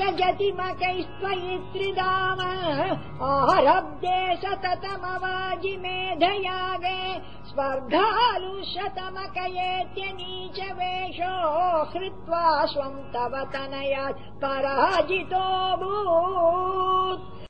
यजति मकैस्वयित्रिदाम आरब्धे सततमवाजि मेधया वेषो हृत्वा स्वम् तव तनयात् पराजितोऽभू